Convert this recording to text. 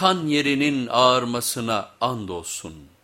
tan yerinin ağarmasına andolsun.''